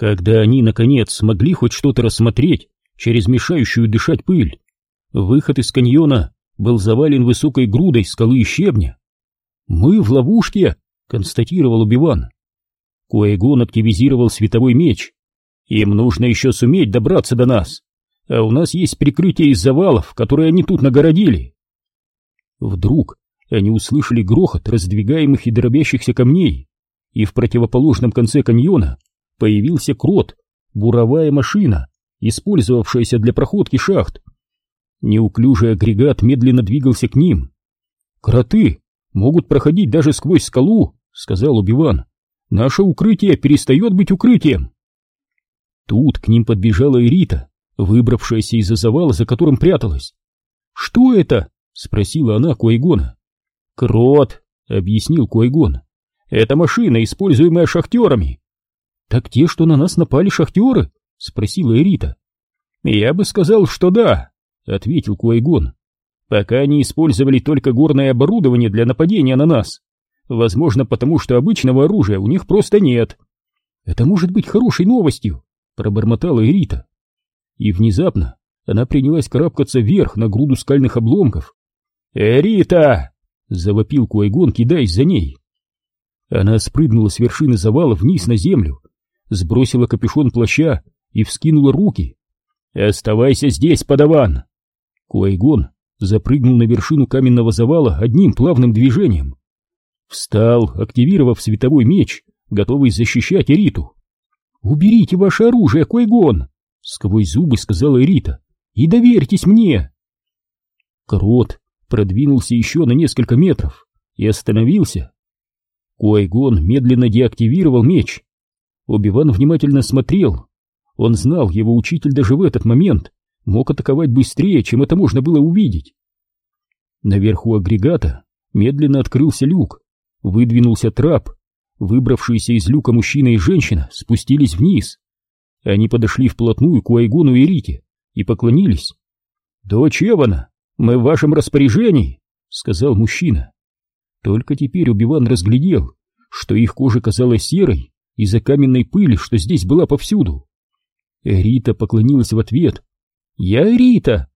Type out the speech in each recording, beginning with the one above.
Когда они, наконец, смогли хоть что-то рассмотреть через мешающую дышать пыль, выход из каньона был завален высокой грудой скалы и щебня. «Мы в ловушке!» — констатировал Убиван. Куэгон активизировал световой меч. «Им нужно еще суметь добраться до нас, а у нас есть прикрытие из завалов, которые они тут нагородили». Вдруг они услышали грохот раздвигаемых и дробящихся камней, и в противоположном конце каньона появился крот, буровая машина, использовавшаяся для проходки шахт. Неуклюжий агрегат медленно двигался к ним. «Кроты могут проходить даже сквозь скалу», — сказал Убиван. «Наше укрытие перестает быть укрытием». Тут к ним подбежала Эрита, выбравшаяся из-за завала, за которым пряталась. «Что это?» — спросила она Куайгона. «Крот», — объяснил Куайгон. «Это машина, используемая шахтерами». «Так те, что на нас напали шахтеры?» — спросила Эрита. «Я бы сказал, что да», — ответил Куайгон. «Пока они использовали только горное оборудование для нападения на нас. Возможно, потому что обычного оружия у них просто нет». «Это может быть хорошей новостью», — пробормотала Эрита. И внезапно она принялась карабкаться вверх на груду скальных обломков. «Эрита!» Завопил Куайгон, кидаясь за ней. Она спрыгнула с вершины завала вниз на землю, сбросила капюшон плаща и вскинула руки. «Оставайся здесь, подаван!» Куайгон запрыгнул на вершину каменного завала одним плавным движением. Встал, активировав световой меч, готовый защищать Эриту. «Уберите ваше оружие, Куайгон!» — сквозь зубы сказала Эрита. «И доверьтесь мне!» Крот продвинулся еще на несколько метров и остановился. Куайгон медленно деактивировал меч. Оби-Ван внимательно смотрел. Он знал, его учитель даже в этот момент мог атаковать быстрее, чем это можно было увидеть. Наверху агрегата медленно открылся люк, выдвинулся трап. Выбравшиеся из люка мужчина и женщина спустились вниз. Они подошли вплотную к Уайгону и Рите и поклонились. «Дочь Эвана, «Мы в вашем распоряжении», — сказал мужчина. Только теперь Убиван разглядел, что их кожа казалась серой из-за каменной пыли, что здесь была повсюду. Рита поклонилась в ответ. «Я Рита!»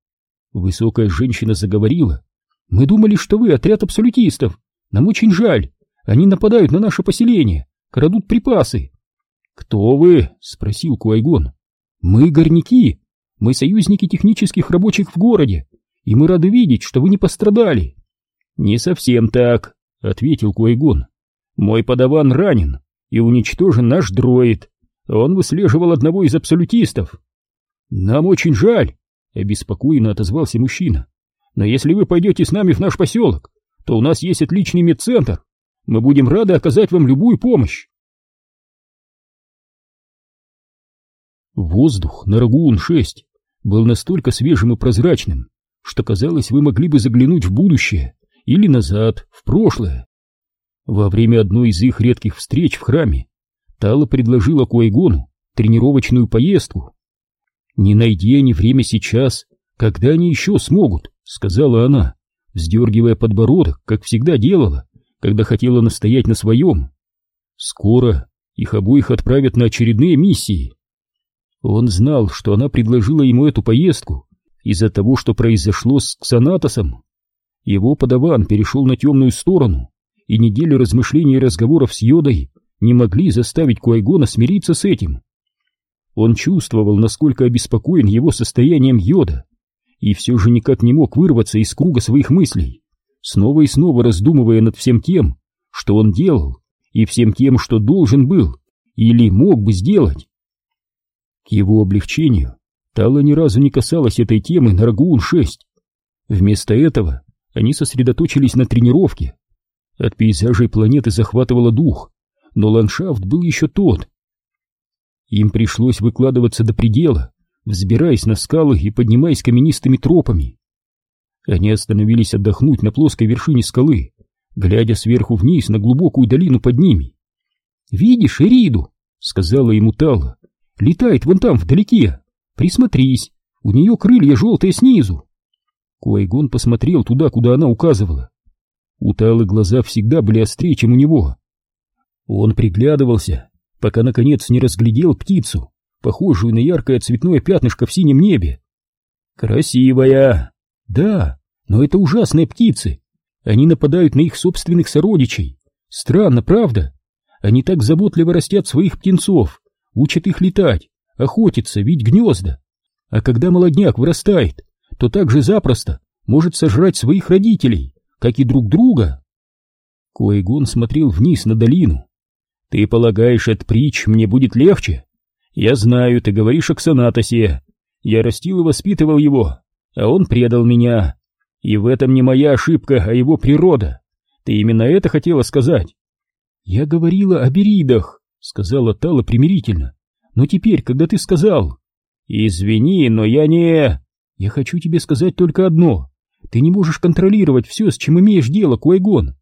Высокая женщина заговорила. «Мы думали, что вы отряд абсолютистов. Нам очень жаль. Они нападают на наше поселение, крадут припасы». «Кто вы?» — спросил Куайгон. «Мы горняки. Мы союзники технических рабочих в городе и мы рады видеть, что вы не пострадали. Не совсем так, ответил Куайгон. Мой подаван ранен и уничтожен наш дроид. Он выслеживал одного из абсолютистов. Нам очень жаль, обеспокоенно отозвался мужчина. Но если вы пойдете с нами в наш поселок, то у нас есть отличный медцентр. Мы будем рады оказать вам любую помощь. Воздух на Рагуун-6 был настолько свежим и прозрачным, что казалось, вы могли бы заглянуть в будущее или назад, в прошлое. Во время одной из их редких встреч в храме Тала предложила Куайгону тренировочную поездку. «Не найди они время сейчас, когда они еще смогут», — сказала она, вздергивая подбородок, как всегда делала, когда хотела настоять на своем. «Скоро их обоих отправят на очередные миссии». Он знал, что она предложила ему эту поездку из-за того, что произошло с Ксанатосом. Его подаван перешел на темную сторону, и недели размышлений и разговоров с Йодой не могли заставить Куайгона смириться с этим. Он чувствовал, насколько обеспокоен его состоянием Йода, и все же никак не мог вырваться из круга своих мыслей, снова и снова раздумывая над всем тем, что он делал, и всем тем, что должен был или мог бы сделать. К его облегчению Тала ни разу не касалась этой темы на Рагуун-6. Вместо этого они сосредоточились на тренировке. От пейзажей планеты захватывало дух, но ландшафт был еще тот. Им пришлось выкладываться до предела, взбираясь на скалы и поднимаясь каменистыми тропами. Они остановились отдохнуть на плоской вершине скалы, глядя сверху вниз на глубокую долину под ними. «Видишь Эриду?» — сказала ему Тала. «Летает вон там, вдалеке». Присмотрись, у нее крылья желтые снизу. Куайгон посмотрел туда, куда она указывала. У Талы глаза всегда были острее, чем у него. Он приглядывался, пока наконец не разглядел птицу, похожую на яркое цветное пятнышко в синем небе. Красивая! Да, но это ужасные птицы. Они нападают на их собственных сородичей. Странно, правда? Они так заботливо растят своих птенцов, учат их летать, охотиться, вить гнезда. А когда молодняк вырастает, то так же запросто может сожрать своих родителей, как и друг друга. Коегон смотрел вниз на долину. «Ты полагаешь, от притч мне будет легче? Я знаю, ты говоришь о Ксанатосе. Я растил и воспитывал его, а он предал меня. И в этом не моя ошибка, а его природа. Ты именно это хотела сказать?» «Я говорила о беридах», — сказала Тала примирительно. «Но теперь, когда ты сказал...» «Извини, но я не...» «Я хочу тебе сказать только одно. Ты не можешь контролировать все, с чем имеешь дело, Куайгон.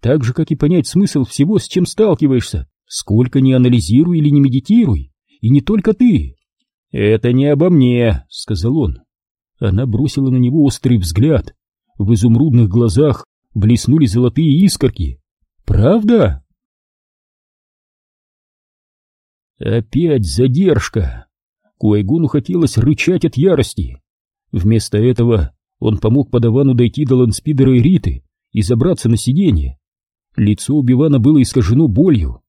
Так же, как и понять смысл всего, с чем сталкиваешься, сколько ни анализируй или не медитируй. И не только ты». «Это не обо мне», — сказал он. Она бросила на него острый взгляд. В изумрудных глазах блеснули золотые искорки. «Правда?» Опять задержка. Квай-Гону хотелось рычать от ярости. Вместо этого он помог падавану дойти до ландспидера и Риты и забраться на сиденье. Лицо Убивана было искажено болью.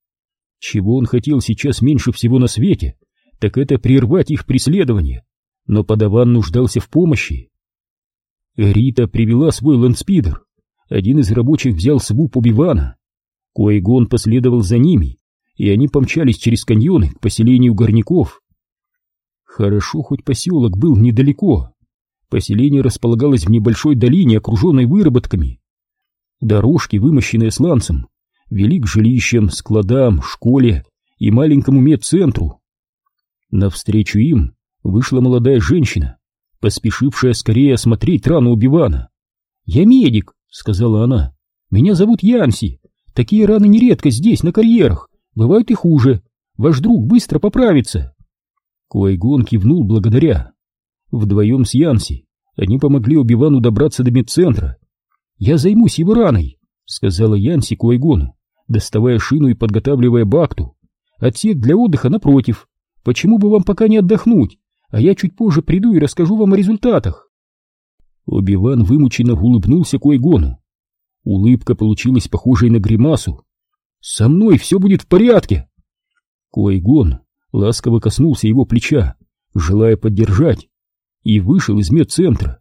Чего он хотел сейчас меньше всего на свете, так это прервать их преследование, но падаван нуждался в помощи. Рита привела свой ландспидер. Один из рабочих взял свуп Убивана. Куайгон последовал за ними, и они помчались через каньоны к поселению горняков. Хорошо, хоть поселок был недалеко. Поселение располагалось в небольшой долине, окруженной выработками. Дорожки, вымощенные сланцем, вели к жилищам, складам, школе и маленькому медцентру. Навстречу им вышла молодая женщина, поспешившая скорее осмотреть рану Убивана. «Я медик», — сказала она. «Меня зовут Янси. Такие раны нередко здесь, на карьерах. Бывают и хуже. Ваш друг быстро поправится. Куайгон кивнул благодаря. Вдвоем с Янси они помогли Убивану добраться до медцентра. «Я займусь его раной», — сказала Янси Куайгону, доставая шину и подготавливая бакту. «Отсек для отдыха напротив. Почему бы вам пока не отдохнуть, а я чуть позже приду и расскажу вам о результатах?» Убиван вымученно улыбнулся Куайгону. Улыбка получилась похожей на гримасу, со мной все будет в порядке. Койгон ласково коснулся его плеча, желая поддержать, и вышел из медцентра.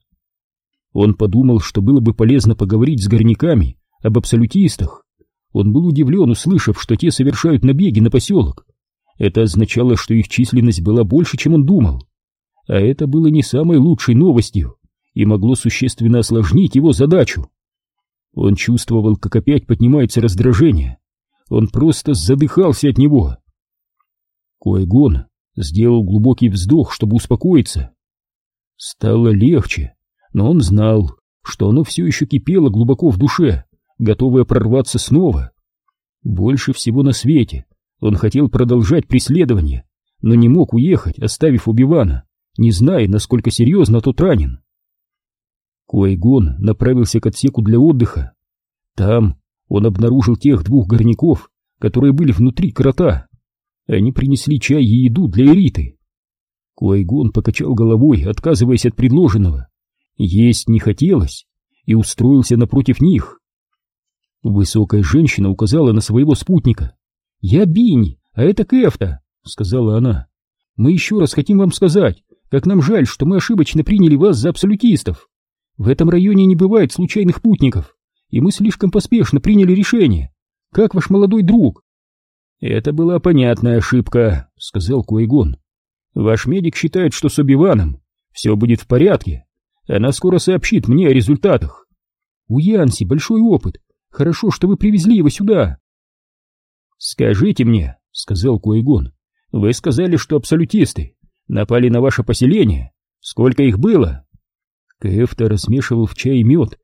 Он подумал, что было бы полезно поговорить с горняками об абсолютистах. Он был удивлен, услышав, что те совершают набеги на поселок. Это означало, что их численность была больше, чем он думал. А это было не самой лучшей новостью и могло существенно осложнить его задачу. Он чувствовал, как опять поднимается раздражение, он просто задыхался от него. Койгон сделал глубокий вздох, чтобы успокоиться. Стало легче, но он знал, что оно все еще кипело глубоко в душе, готовое прорваться снова. Больше всего на свете он хотел продолжать преследование, но не мог уехать, оставив Убивана, не зная, насколько серьезно тот ранен. Койгон направился к отсеку для отдыха. Там он обнаружил тех двух горняков, которые были внутри крота. Они принесли чай и еду для Эриты. Куайгон покачал головой, отказываясь от предложенного. Есть не хотелось, и устроился напротив них. Высокая женщина указала на своего спутника. «Я Бинь, а это Кэфта», — сказала она. «Мы еще раз хотим вам сказать, как нам жаль, что мы ошибочно приняли вас за абсолютистов. В этом районе не бывает случайных путников и мы слишком поспешно приняли решение. Как ваш молодой друг?» «Это была понятная ошибка», — сказал Куайгон. «Ваш медик считает, что с Обиваном все будет в порядке. Она скоро сообщит мне о результатах». «У Янси большой опыт. Хорошо, что вы привезли его сюда». «Скажите мне», — сказал Куайгон, — «вы сказали, что абсолютисты напали на ваше поселение. Сколько их было?» Кэфта размешивал в чай мед,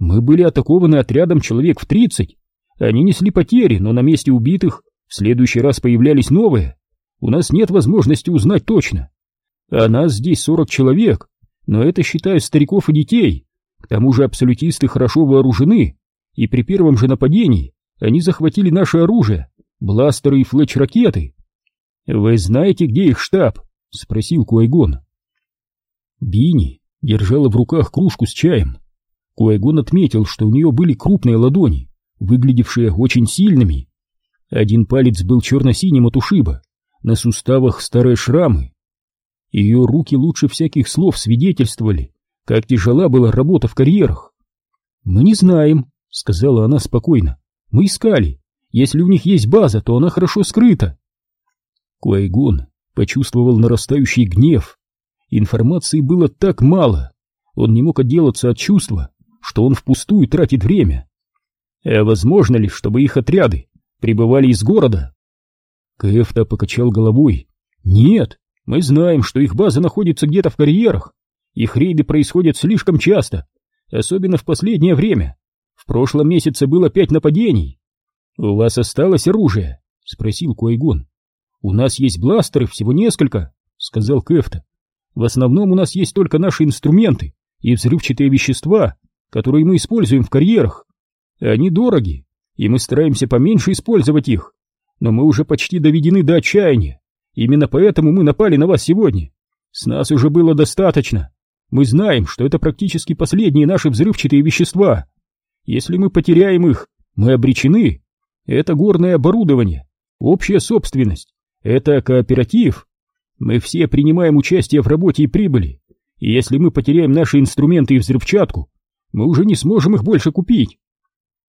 мы были атакованы отрядом человек в тридцать. Они несли потери, но на месте убитых в следующий раз появлялись новые. У нас нет возможности узнать точно. А нас здесь сорок человек, но это считая стариков и детей. К тому же абсолютисты хорошо вооружены, и при первом же нападении они захватили наше оружие, бластеры и флетч-ракеты, Вы знаете, где их штаб? Спросил Куайгон. Бини держала в руках кружку с чаем. Куайгон отметил, что у нее были крупные ладони, выглядевшие очень сильными. Один палец был черно-синим от ушиба, на суставах старые шрамы. Ее руки лучше всяких слов свидетельствовали, как тяжела была работа в карьерах. «Мы не знаем», — сказала она спокойно. «Мы искали. Если у них есть база, то она хорошо скрыта». Куайгон почувствовал нарастающий гнев. Информации было так мало. Он не мог отделаться от чувства, что он впустую тратит время. А возможно ли, чтобы их отряды прибывали из города? Кэфта покачал головой. Нет, мы знаем, что их база находится где-то в карьерах. Их рейды происходят слишком часто, особенно в последнее время. В прошлом месяце было пять нападений. У вас осталось оружие? Спросил Куайгон. У нас есть бластеры, всего несколько, сказал Кэфта. В основном у нас есть только наши инструменты и взрывчатые вещества, которые мы используем в карьерах. Они дороги, и мы стараемся поменьше использовать их. Но мы уже почти доведены до отчаяния. Именно поэтому мы напали на вас сегодня. С нас уже было достаточно. Мы знаем, что это практически последние наши взрывчатые вещества. Если мы потеряем их, мы обречены. Это горное оборудование, общая собственность, это кооператив. Мы все принимаем участие в работе и прибыли. И если мы потеряем наши инструменты и взрывчатку, мы уже не сможем их больше купить.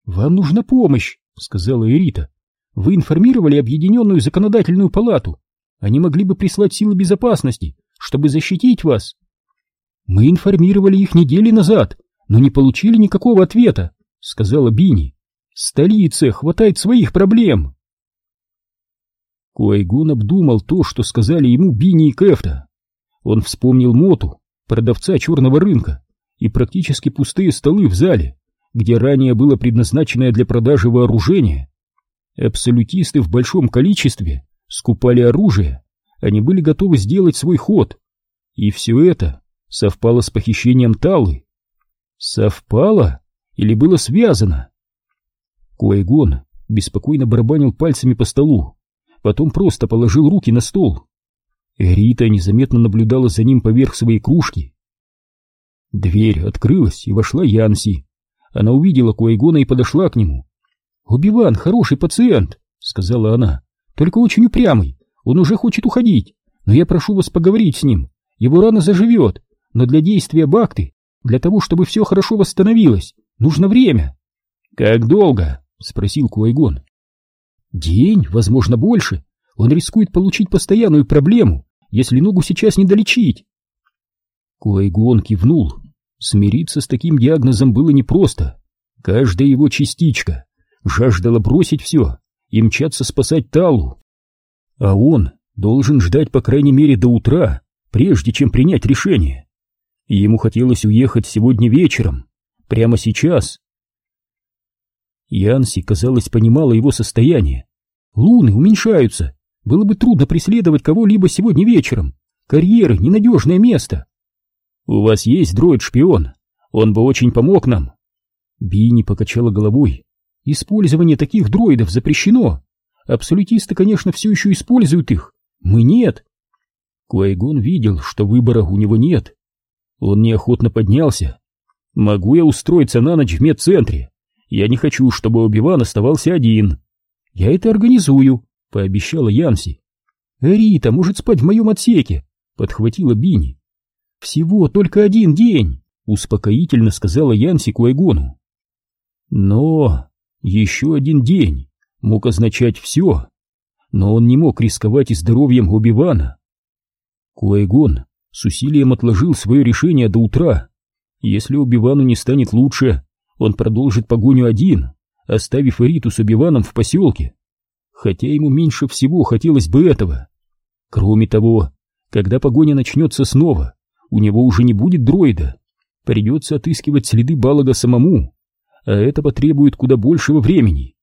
Вам нужна помощь, сказала Эрита. Вы информировали Объединенную законодательную палату. Они могли бы прислать силы безопасности, чтобы защитить вас. Мы информировали их недели назад, но не получили никакого ответа, сказала Бини. Столице хватает своих проблем. Куайгон обдумал то, что сказали ему Бини и Кефта. Он вспомнил Моту, продавца черного рынка, и практически пустые столы в зале, где ранее было предназначенное для продажи вооружение. Абсолютисты в большом количестве скупали оружие, они были готовы сделать свой ход. И все это совпало с похищением Таллы. Совпало или было связано? Куайгон беспокойно барабанил пальцами по столу, потом просто положил руки на стол. Рита незаметно наблюдала за ним поверх своей кружки. Дверь открылась, и вошла Янси. Она увидела Куайгона и подошла к нему. «Убиван хороший пациент», — сказала она, — «только очень упрямый, он уже хочет уходить, но я прошу вас поговорить с ним, его рана заживет, но для действия бакты, для того, чтобы все хорошо восстановилось, нужно время». «Как долго?» — спросил Куайгон. «День, возможно, больше. Он рискует получить постоянную проблему, если ногу сейчас не долечить». Куайгон кивнул. Смириться с таким диагнозом было непросто. Каждая его частичка жаждала бросить все и мчаться спасать Талу. А он должен ждать по крайней мере до утра, прежде чем принять решение. Ему хотелось уехать сегодня вечером, прямо сейчас. Янси, казалось, понимала его состояние. Луны уменьшаются. Было бы трудно преследовать кого-либо сегодня вечером. Карьеры — ненадежное место. «У вас есть дроид-шпион? Он бы очень помог нам». Бини покачала головой. «Использование таких дроидов запрещено. Абсолютисты, конечно, все еще используют их. Мы нет». Куайгон видел, что выбора у него нет. Он неохотно поднялся. «Могу я устроиться на ночь в медцентре? Я не хочу, чтобы Оби-Ван оставался один». «Я это организую», — пообещала Янси. «Рита может спать в моем отсеке», — подхватила Бини. «Всего только один день», — успокоительно сказала Янси Куайгону. Но еще один день мог означать все, но он не мог рисковать и здоровьем Оби-Вана. Куайгон с усилием отложил свое решение до утра. Если Оби-Вану не станет лучше, он продолжит погоню один, оставив Эриту с Оби-Ваном в поселке. Хотя ему меньше всего хотелось бы этого. Кроме того, когда погоня начнется снова, у него уже не будет дроида. Придется отыскивать следы Балага самому, а это потребует куда большего времени.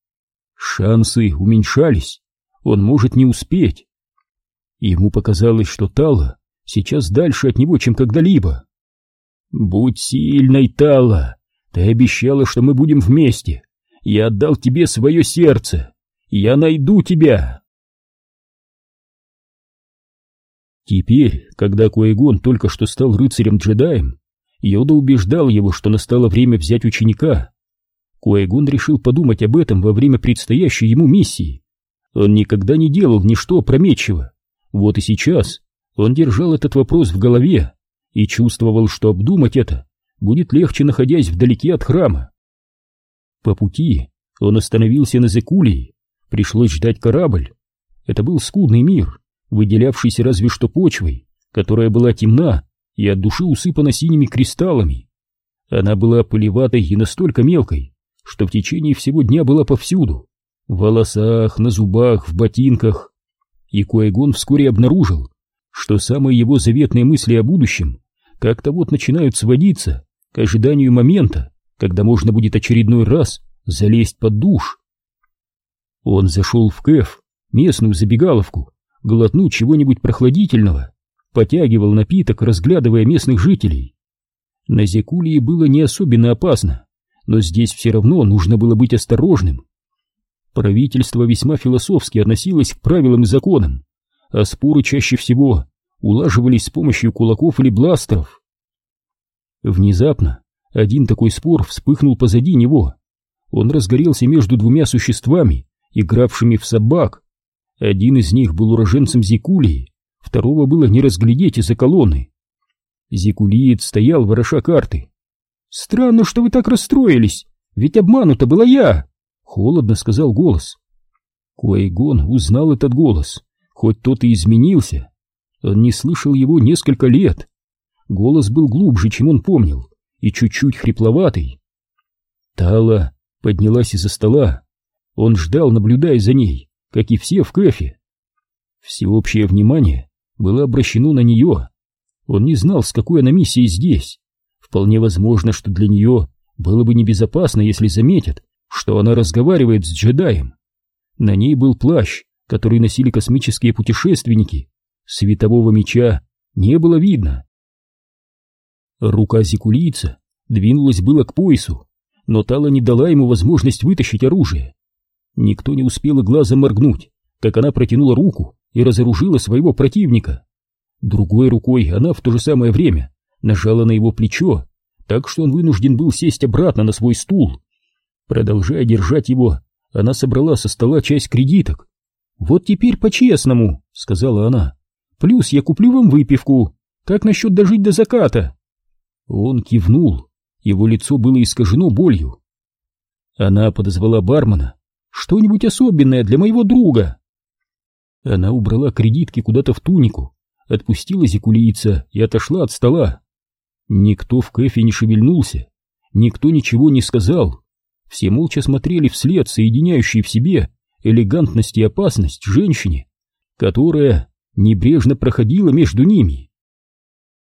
Шансы уменьшались, он может не успеть. Ему показалось, что Тала сейчас дальше от него, чем когда-либо. «Будь сильной, Тала! Ты обещала, что мы будем вместе. Я отдал тебе свое сердце. Я найду тебя!» Теперь, когда Куэгон только что стал рыцарем-джедаем, Йода убеждал его, что настало время взять ученика. Куэгон решил подумать об этом во время предстоящей ему миссии. Он никогда не делал ничто опрометчиво. Вот и сейчас он держал этот вопрос в голове и чувствовал, что обдумать это будет легче, находясь вдалеке от храма. По пути он остановился на Зекулии, пришлось ждать корабль. Это был скудный мир, выделявшийся разве что почвой, которая была темна и от души усыпана синими кристаллами. Она была пылеватой и настолько мелкой, что в течение всего дня была повсюду, в волосах, на зубах, в ботинках. И Куайгон вскоре обнаружил, что самые его заветные мысли о будущем как-то вот начинают сводиться к ожиданию момента, когда можно будет очередной раз залезть под душ. Он зашел в Кэф, местную забегаловку, глотнуть чего-нибудь прохладительного, потягивал напиток, разглядывая местных жителей. На Зекулии было не особенно опасно, но здесь все равно нужно было быть осторожным. Правительство весьма философски относилось к правилам и законам, а споры чаще всего улаживались с помощью кулаков или бластеров. Внезапно один такой спор вспыхнул позади него. Он разгорелся между двумя существами, игравшими в собак. Один из них был уроженцем Зикулии, второго было не разглядеть из-за колонны. Зикулиец стоял, вороша карты. «Странно, что вы так расстроились, ведь обманута была я!» — холодно сказал голос. Куайгон узнал этот голос, хоть тот и изменился. Он не слышал его несколько лет. Голос был глубже, чем он помнил, и чуть-чуть хрипловатый. Тала поднялась из-за стола. Он ждал, наблюдая за ней, как и все в кафе. Всеобщее внимание было обращено на нее. Он не знал, с какой она миссией здесь. Вполне возможно, что для нее было бы небезопасно, если заметят, что она разговаривает с джедаем. На ней был плащ, который носили космические путешественники. Светового меча не было видно. Рука зикулийца двинулась было к поясу, но Тала не дала ему возможность вытащить оружие. Никто не успел и глаза моргнуть, как она протянула руку и разоружила своего противника. Другой рукой она в то же самое время нажала на его плечо, так что он вынужден был сесть обратно на свой стул. Продолжая держать его, она собрала со стола часть кредиток. «Вот теперь по-честному», — сказала она. «Плюс я куплю вам выпивку. Как насчет дожить до заката?» Он кивнул, его лицо было искажено болью. Она подозвала бармена. «Что-нибудь особенное для моего друга!» Она убрала кредитки куда-то в тунику, отпустила зикулийца и отошла от стола. Никто в кэфе не шевельнулся, никто ничего не сказал. Все молча смотрели вслед соединяющей в себе элегантность и опасность женщине, которая небрежно проходила между ними.